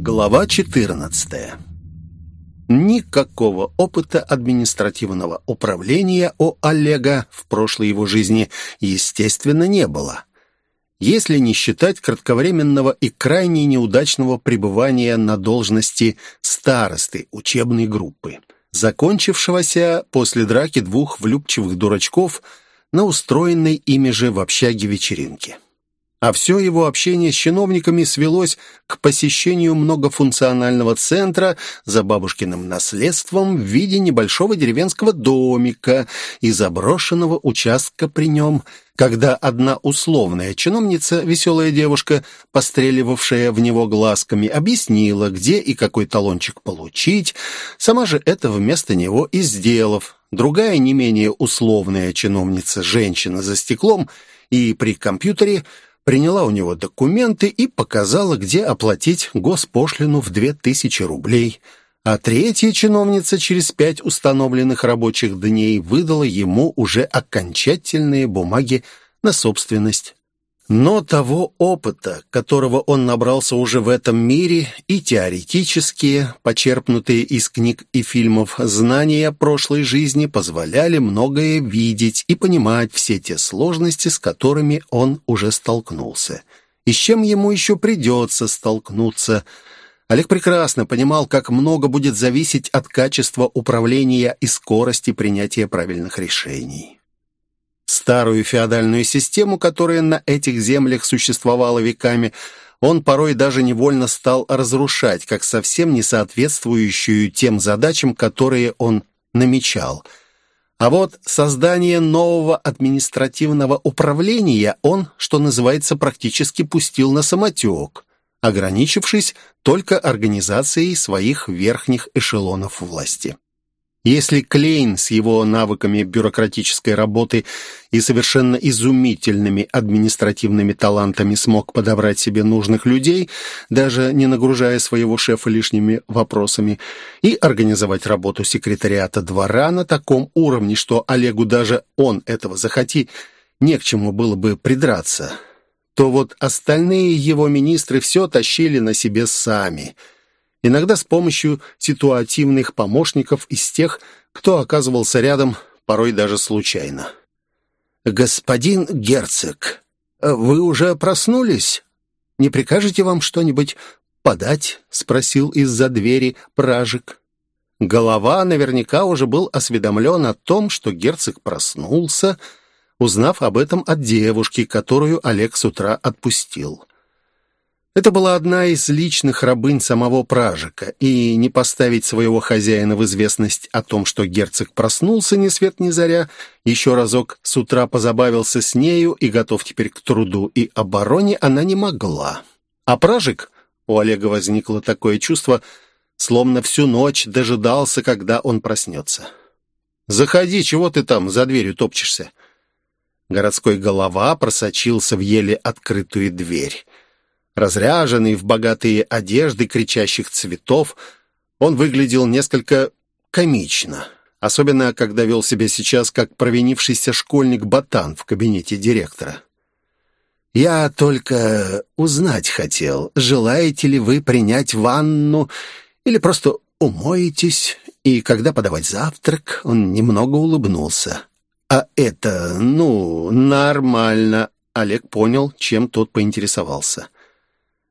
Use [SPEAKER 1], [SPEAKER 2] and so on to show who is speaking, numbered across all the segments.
[SPEAKER 1] Глава 14. Никакого опыта административного управления у Олега в прошлой его жизни, естественно, не было. Если не считать кратковременного и крайне неудачного пребывания на должности старосты учебной группы, закончившегося после драки двух влюбчивых дурачков на устроенной ими же в общаге вечеринке а все его общение с чиновниками свелось к посещению многофункционального центра за бабушкиным наследством в виде небольшого деревенского домика и заброшенного участка при нем, когда одна условная чиновница, веселая девушка, постреливавшая в него глазками, объяснила, где и какой талончик получить, сама же это вместо него и сделав. Другая, не менее условная чиновница, женщина за стеклом и при компьютере – приняла у него документы и показала, где оплатить госпошлину в 2000 рублей, а третья чиновница через пять установленных рабочих дней выдала ему уже окончательные бумаги на собственность. Но того опыта, которого он набрался уже в этом мире, и теоретические, почерпнутые из книг и фильмов, знания прошлой жизни позволяли многое видеть и понимать все те сложности, с которыми он уже столкнулся. И с чем ему еще придется столкнуться – Олег прекрасно понимал, как много будет зависеть от качества управления и скорости принятия правильных решений. Старую феодальную систему, которая на этих землях существовала веками, он порой даже невольно стал разрушать, как совсем не соответствующую тем задачам, которые он намечал. А вот создание нового административного управления он, что называется, практически пустил на самотек, ограничившись только организацией своих верхних эшелонов власти. Если Клейн с его навыками бюрократической работы и совершенно изумительными административными талантами смог подобрать себе нужных людей, даже не нагружая своего шефа лишними вопросами, и организовать работу секретариата двора на таком уровне, что Олегу даже он этого захоти, не к чему было бы придраться, то вот остальные его министры все тащили на себе сами – иногда с помощью ситуативных помощников из тех, кто оказывался рядом, порой даже случайно. «Господин герцог, вы уже проснулись? Не прикажете вам что-нибудь подать?» — спросил из-за двери пражик. Голова наверняка уже был осведомлен о том, что герцог проснулся, узнав об этом от девушки, которую Олег с утра отпустил. Это была одна из личных рабынь самого Пражика, и не поставить своего хозяина в известность о том, что герцог проснулся ни свет ни заря, еще разок с утра позабавился с нею и готов теперь к труду и обороне, она не могла. А Пражик, у Олега возникло такое чувство, словно всю ночь дожидался, когда он проснется. «Заходи, чего ты там за дверью топчешься?» Городской голова просочился в еле открытую дверь. Разряженный в богатые одежды кричащих цветов, он выглядел несколько комично, особенно когда вел себя сейчас как провинившийся школьник-ботан в кабинете директора. «Я только узнать хотел, желаете ли вы принять ванну или просто умоетесь, и когда подавать завтрак, он немного улыбнулся. «А это, ну, нормально», — Олег понял, чем тот поинтересовался.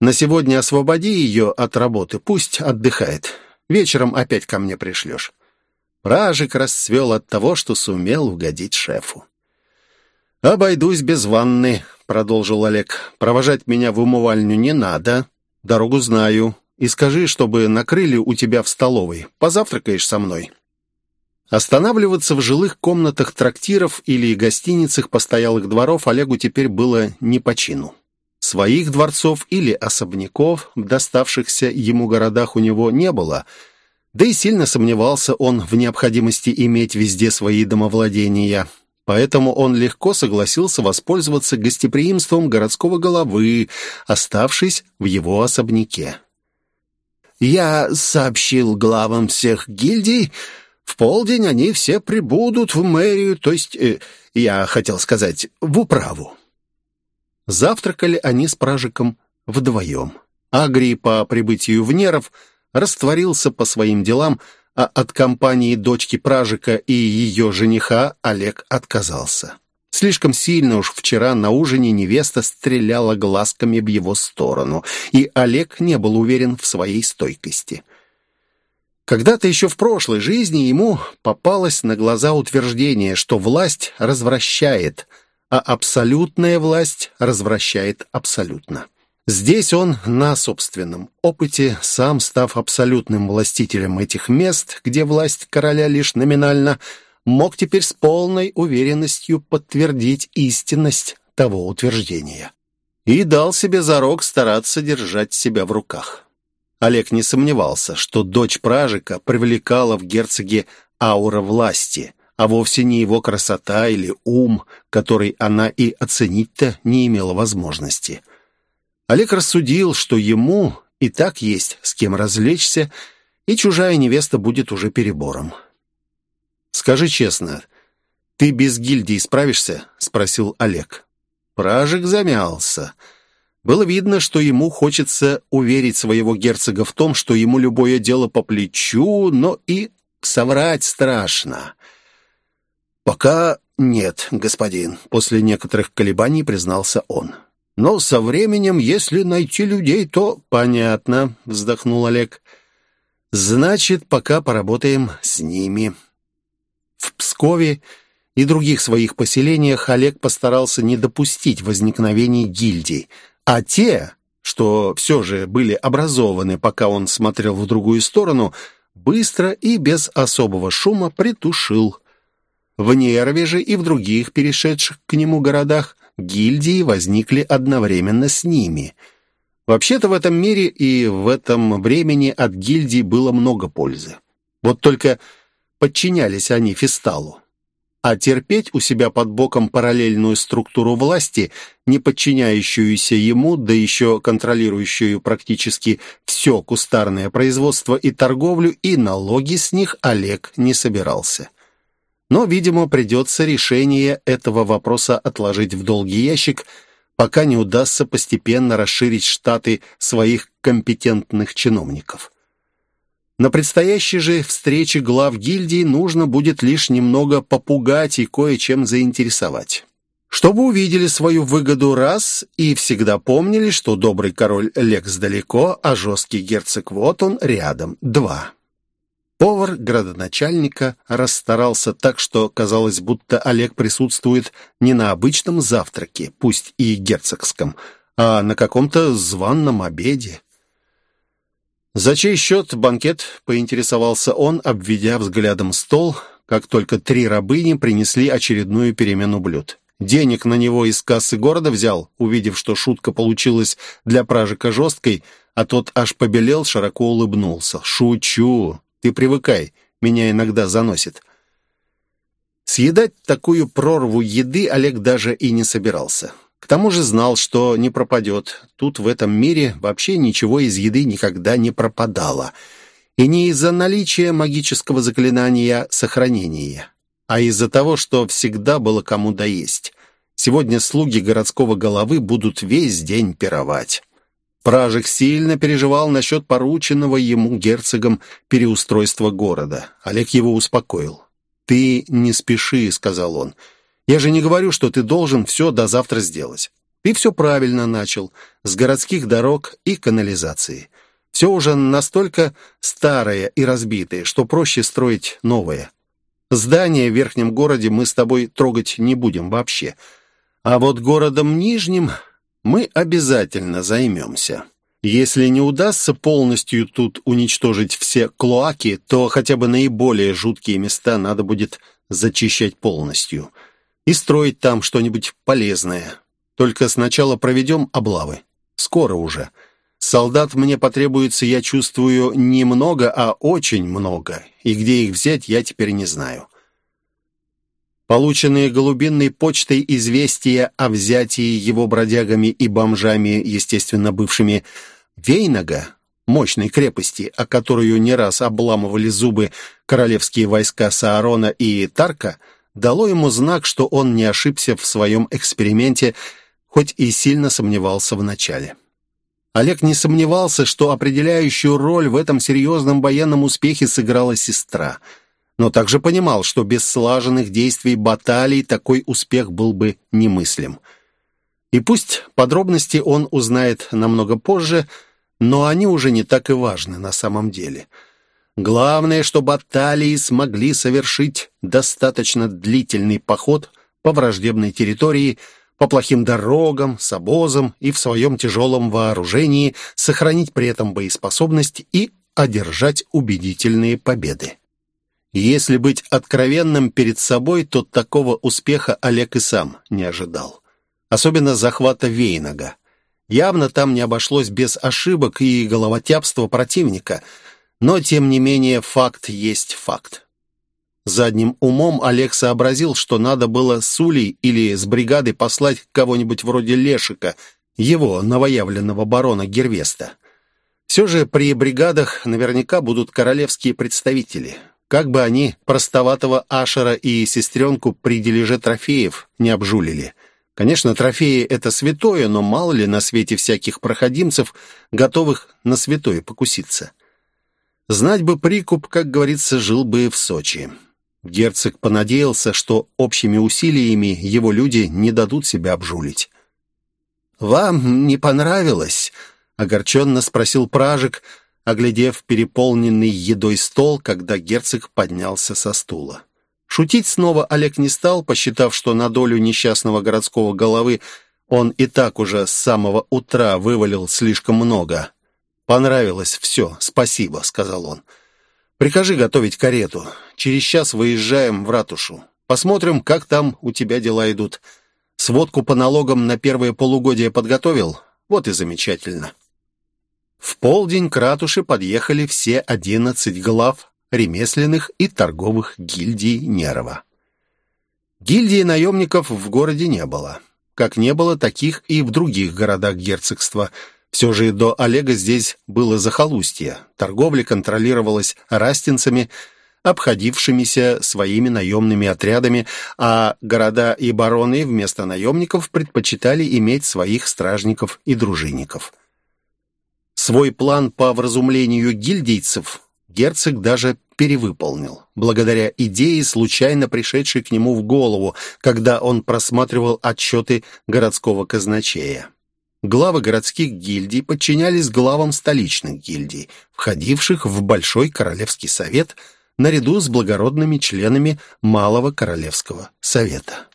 [SPEAKER 1] На сегодня освободи ее от работы, пусть отдыхает. Вечером опять ко мне пришлешь». Пражик расцвел от того, что сумел угодить шефу. «Обойдусь без ванны», — продолжил Олег. «Провожать меня в умывальню не надо. Дорогу знаю. И скажи, чтобы накрыли у тебя в столовой. Позавтракаешь со мной». Останавливаться в жилых комнатах трактиров или гостиницах постоялых дворов Олегу теперь было не по чину. Своих дворцов или особняков доставшихся ему городах у него не было, да и сильно сомневался он в необходимости иметь везде свои домовладения. Поэтому он легко согласился воспользоваться гостеприимством городского головы, оставшись в его особняке. «Я сообщил главам всех гильдий. В полдень они все прибудут в мэрию, то есть, э, я хотел сказать, в управу. Завтракали они с Пражиком вдвоем. Агрий по прибытию в Неров растворился по своим делам, а от компании дочки Пражика и ее жениха Олег отказался. Слишком сильно уж вчера на ужине невеста стреляла глазками в его сторону, и Олег не был уверен в своей стойкости. Когда-то еще в прошлой жизни ему попалось на глаза утверждение, что власть развращает, а абсолютная власть развращает абсолютно. Здесь он на собственном опыте, сам став абсолютным властителем этих мест, где власть короля лишь номинально – мог теперь с полной уверенностью подтвердить истинность того утверждения. И дал себе зарок стараться держать себя в руках. Олег не сомневался, что дочь Пражика привлекала в герцоге аура власти, а вовсе не его красота или ум, который она и оценить-то не имела возможности. Олег рассудил, что ему и так есть с кем развлечься, и чужая невеста будет уже перебором. «Скажи честно, ты без гильдии справишься?» — спросил Олег. Пражик замялся. Было видно, что ему хочется уверить своего герцога в том, что ему любое дело по плечу, но и соврать страшно. «Пока нет, господин», — после некоторых колебаний признался он. «Но со временем, если найти людей, то...» «Понятно», — вздохнул Олег. «Значит, пока поработаем с ними». В Пскове и других своих поселениях Олег постарался не допустить возникновения гильдий, а те, что все же были образованы, пока он смотрел в другую сторону, быстро и без особого шума притушил. В Нерве и в других перешедших к нему городах гильдии возникли одновременно с ними. Вообще-то в этом мире и в этом времени от гильдий было много пользы. Вот только подчинялись они Фисталу. А терпеть у себя под боком параллельную структуру власти, не подчиняющуюся ему, да еще контролирующую практически все кустарное производство и торговлю, и налоги с них Олег не собирался. Но, видимо, придется решение этого вопроса отложить в долгий ящик, пока не удастся постепенно расширить штаты своих компетентных чиновников. На предстоящей же встрече глав гильдии нужно будет лишь немного попугать и кое-чем заинтересовать. Чтобы увидели свою выгоду раз и всегда помнили, что добрый король Лекс далеко, а жесткий герцог вот он рядом. Два. Повар градоначальника расстарался так, что казалось, будто Олег присутствует не на обычном завтраке, пусть и герцогском, а на каком-то званном обеде. «За чей счет банкет?» — поинтересовался он, обведя взглядом стол, как только три рабыни принесли очередную перемену блюд. Денег на него из кассы города взял, увидев, что шутка получилась для пражика жесткой, а тот аж побелел, широко улыбнулся. «Шучу! Ты привыкай, меня иногда заносит». Съедать такую прорву еды Олег даже и не собирался. К тому же знал, что не пропадет. Тут в этом мире вообще ничего из еды никогда не пропадало. И не из-за наличия магического заклинания сохранения, а из-за того, что всегда было кому доесть. Сегодня слуги городского головы будут весь день пировать. Пражик сильно переживал насчет порученного ему герцогом переустройства города. Олег его успокоил. «Ты не спеши», — сказал он, — я же не говорю, что ты должен все до завтра сделать. Ты все правильно начал, с городских дорог и канализации. Все уже настолько старое и разбитое, что проще строить новое. Здание в верхнем городе мы с тобой трогать не будем вообще. А вот городом нижним мы обязательно займемся. Если не удастся полностью тут уничтожить все клоаки, то хотя бы наиболее жуткие места надо будет зачищать полностью – и строить там что-нибудь полезное. Только сначала проведем облавы. Скоро уже. Солдат мне потребуется, я чувствую, не много, а очень много. И где их взять, я теперь не знаю. Полученные голубинной почтой известия о взятии его бродягами и бомжами, естественно, бывшими Вейнага, мощной крепости, о которую не раз обламывали зубы королевские войска Саарона и Тарка, дало ему знак, что он не ошибся в своем эксперименте, хоть и сильно сомневался в начале. Олег не сомневался, что определяющую роль в этом серьезном военном успехе сыграла сестра. Но также понимал, что без слаженных действий баталий такой успех был бы немыслим. И пусть подробности он узнает намного позже, но они уже не так и важны на самом деле. Главное, что баталии смогли совершить достаточно длительный поход по враждебной территории – по плохим дорогам, с обозом и в своем тяжелом вооружении, сохранить при этом боеспособность и одержать убедительные победы. Если быть откровенным перед собой, то такого успеха Олег и сам не ожидал. Особенно захвата Вейнага. Явно там не обошлось без ошибок и головотяпства противника, но, тем не менее, факт есть факт. Задним умом Олег сообразил, что надо было с Улей или с бригадой послать кого-нибудь вроде Лешика, его новоявленного барона Гервеста. Все же при бригадах наверняка будут королевские представители. Как бы они простоватого Ашера и сестренку при дележе трофеев не обжулили. Конечно, трофеи — это святое, но мало ли на свете всяких проходимцев, готовых на святое покуситься. Знать бы прикуп, как говорится, жил бы в Сочи. Герцог понадеялся, что общими усилиями его люди не дадут себя обжулить. «Вам не понравилось?» — огорченно спросил Пражик, оглядев переполненный едой стол, когда герцог поднялся со стула. Шутить снова Олег не стал, посчитав, что на долю несчастного городского головы он и так уже с самого утра вывалил слишком много. «Понравилось все, спасибо», — сказал он. «Прикажи готовить карету. Через час выезжаем в ратушу. Посмотрим, как там у тебя дела идут. Сводку по налогам на первое полугодие подготовил? Вот и замечательно». В полдень к ратуше подъехали все одиннадцать глав ремесленных и торговых гильдий Нерова. Гильдии наемников в городе не было, как не было таких и в других городах герцогства – все же до Олега здесь было захолустье. Торговля контролировалась растинцами, обходившимися своими наемными отрядами, а города и бароны вместо наемников предпочитали иметь своих стражников и дружинников. Свой план по вразумлению гильдейцев герцог даже перевыполнил, благодаря идее, случайно пришедшей к нему в голову, когда он просматривал отчеты городского казначея. Главы городских гильдий подчинялись главам столичных гильдий, входивших в Большой Королевский Совет наряду с благородными членами Малого Королевского Совета.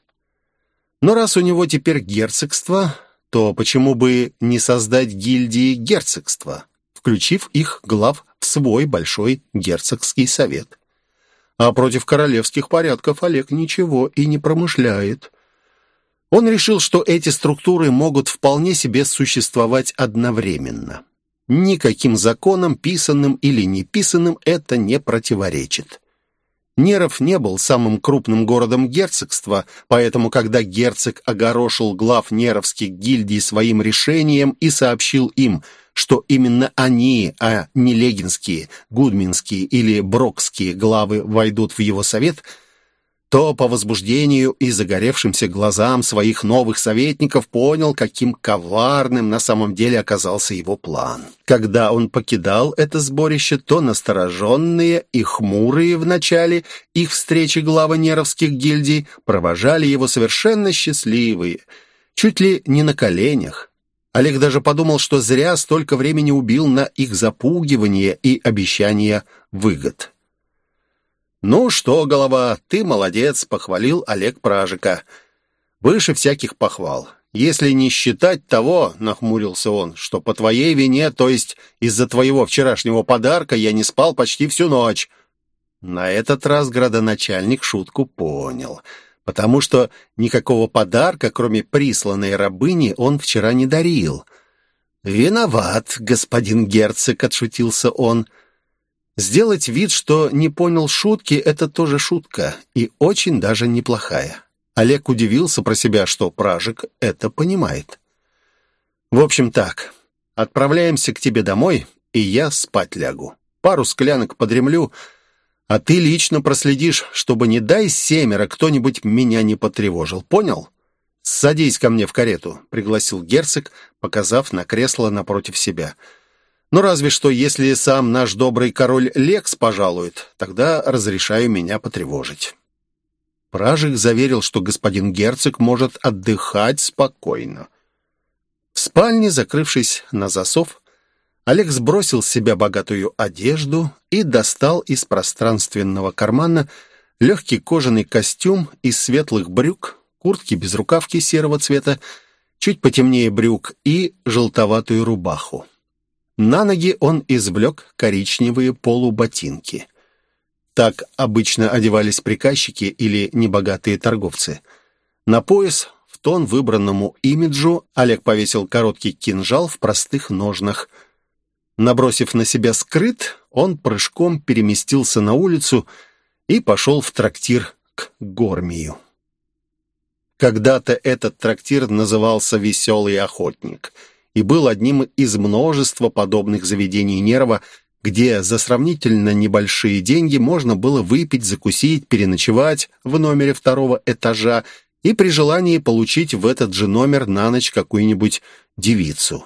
[SPEAKER 1] Но раз у него теперь герцогство, то почему бы не создать гильдии герцогства, включив их глав в свой Большой Герцогский Совет? А против королевских порядков Олег ничего и не промышляет. Он решил, что эти структуры могут вполне себе существовать одновременно. Никаким законам, писанным или неписанным, это не противоречит. Неров не был самым крупным городом герцогства, поэтому, когда герцог огорошил глав неровских гильдий своим решением и сообщил им, что именно они, а не легинские, гудминские или брокские главы войдут в его совет – то по возбуждению и загоревшимся глазам своих новых советников понял, каким коварным на самом деле оказался его план. Когда он покидал это сборище, то настороженные и хмурые в начале их встречи главы неровских гильдий провожали его совершенно счастливые, чуть ли не на коленях. Олег даже подумал, что зря столько времени убил на их запугивание и обещание выгод. «Ну что, голова, ты молодец», — похвалил Олег Пражика. «Выше всяких похвал. Если не считать того, — нахмурился он, — что по твоей вине, то есть из-за твоего вчерашнего подарка, я не спал почти всю ночь». На этот раз градоначальник шутку понял, потому что никакого подарка, кроме присланной рабыни, он вчера не дарил. «Виноват, господин герцог», — отшутился он, — Сделать вид, что не понял шутки, это тоже шутка, и очень даже неплохая. Олег удивился про себя, что Пражик это понимает. В общем так, отправляемся к тебе домой, и я спать лягу. Пару склянок подремлю, а ты лично проследишь, чтобы, не дай семеро, кто-нибудь меня не потревожил. Понял? «Садись ко мне в карету», — пригласил герцог, показав на кресло напротив себя. «Ну, разве что, если сам наш добрый король Лекс пожалует, тогда разрешаю меня потревожить». Пражик заверил, что господин герцог может отдыхать спокойно. В спальне, закрывшись на засов, Олег сбросил с себя богатую одежду и достал из пространственного кармана легкий кожаный костюм из светлых брюк, куртки без рукавки серого цвета, чуть потемнее брюк и желтоватую рубаху. На ноги он извлек коричневые полуботинки. Так обычно одевались приказчики или небогатые торговцы. На пояс, в тон выбранному имиджу, Олег повесил короткий кинжал в простых ножнах. Набросив на себя скрыт, он прыжком переместился на улицу и пошел в трактир к Гормию. Когда-то этот трактир назывался «Веселый охотник» и был одним из множества подобных заведений Нерва, где за сравнительно небольшие деньги можно было выпить, закусить, переночевать в номере второго этажа и при желании получить в этот же номер на ночь какую-нибудь девицу.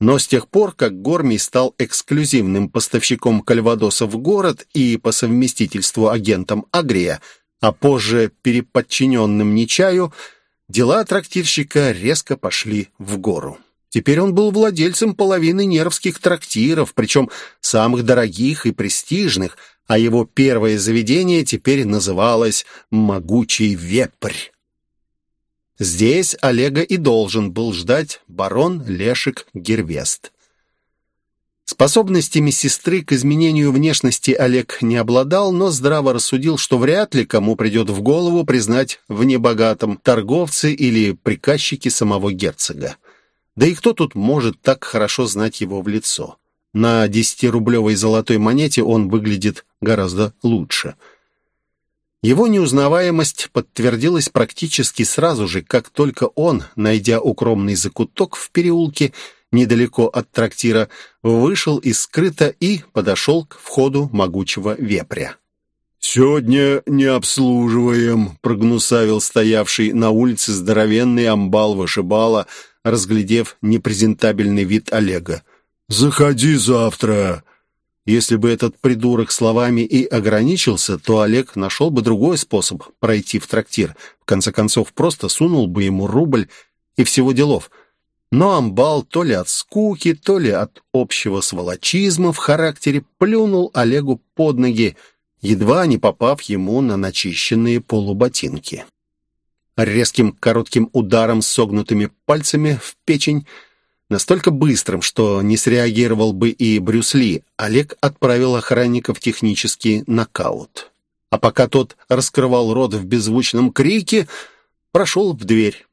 [SPEAKER 1] Но с тех пор, как Гормий стал эксклюзивным поставщиком кальвадоса в город и по совместительству агентом Агрия – а позже переподчиненным Нечаю, дела трактирщика резко пошли в гору. Теперь он был владельцем половины нервских трактиров, причем самых дорогих и престижных, а его первое заведение теперь называлось «Могучий вепрь». Здесь Олега и должен был ждать барон Лешек Гервест. Способностями сестры к изменению внешности Олег не обладал, но здраво рассудил, что вряд ли кому придет в голову признать в небогатом торговце или приказчике самого герцога. Да и кто тут может так хорошо знать его в лицо? На десятирублевой золотой монете он выглядит гораздо лучше. Его неузнаваемость подтвердилась практически сразу же, как только он, найдя укромный закуток в переулке, недалеко от трактира, вышел из скрыта и подошел к входу могучего вепря.
[SPEAKER 2] «Сегодня не обслуживаем», — прогнусавил стоявший на улице здоровенный амбал-вышибала, разглядев непрезентабельный вид Олега. «Заходи завтра». Если бы этот придурок словами и ограничился, то Олег нашел бы другой способ пройти в трактир. В конце концов, просто сунул бы ему рубль и всего делов — но амбал то ли от скуки, то ли от общего сволочизма в характере плюнул Олегу под ноги, едва не попав ему на начищенные полуботинки. Резким коротким ударом согнутыми пальцами в печень, настолько быстрым, что не среагировал бы и Брюс Ли, Олег отправил охранника в технический нокаут. А пока тот раскрывал рот в беззвучном крике, прошел в дверь.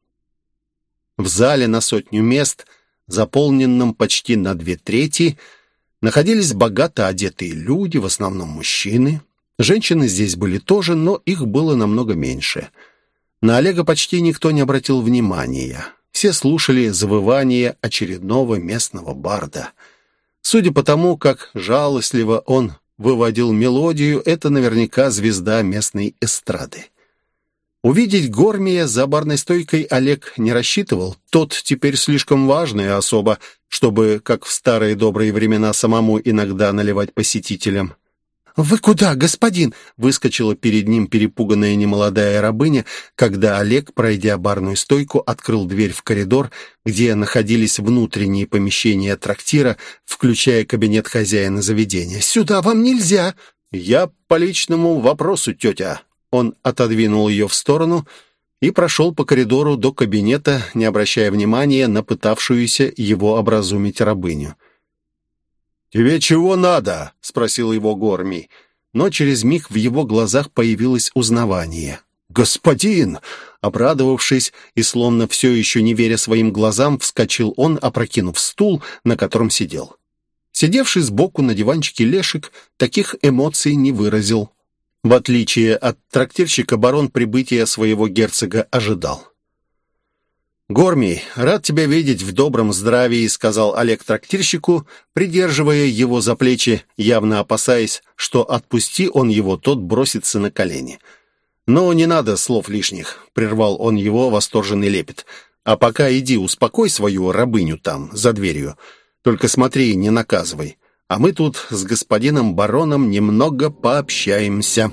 [SPEAKER 2] В зале на сотню мест, заполненном почти на две трети, находились богато одетые люди, в основном мужчины. Женщины здесь были тоже, но их было намного меньше. На Олега почти никто не обратил внимания. Все слушали завывание очередного местного барда. Судя по тому, как жалостливо он выводил мелодию, это наверняка звезда местной эстрады. Увидеть Гормия за барной стойкой Олег не рассчитывал. Тот теперь слишком важная особа, чтобы, как в старые добрые времена, самому иногда наливать посетителям. «Вы куда, господин?» — выскочила перед ним перепуганная немолодая рабыня, когда Олег, пройдя барную стойку, открыл дверь в коридор, где находились внутренние помещения трактира, включая кабинет хозяина заведения. «Сюда вам нельзя!» «Я по личному вопросу, тетя», он отодвинул ее в сторону и прошел по коридору до кабинета, не обращая внимания на пытавшуюся его образумить рабыню. «Тебе чего надо?» — спросил его Горми. Но через миг в его глазах появилось узнавание. «Господин!» Обрадовавшись и словно все еще не веря своим глазам, вскочил он, опрокинув стул, на котором сидел. Сидевший сбоку на диванчике Лешек таких эмоций не выразил. В отличие от трактирщика, барон прибытия своего герцога ожидал. «Гормий, рад тебя видеть в добром здравии», — сказал Олег трактирщику, придерживая его за плечи, явно опасаясь, что отпусти он его, тот бросится на колени.
[SPEAKER 1] «Ну, не надо слов лишних», — прервал он его восторженный лепет. «А пока иди успокой свою рабыню там, за дверью. Только смотри, не наказывай. А мы тут с господином бароном немного пообщаемся».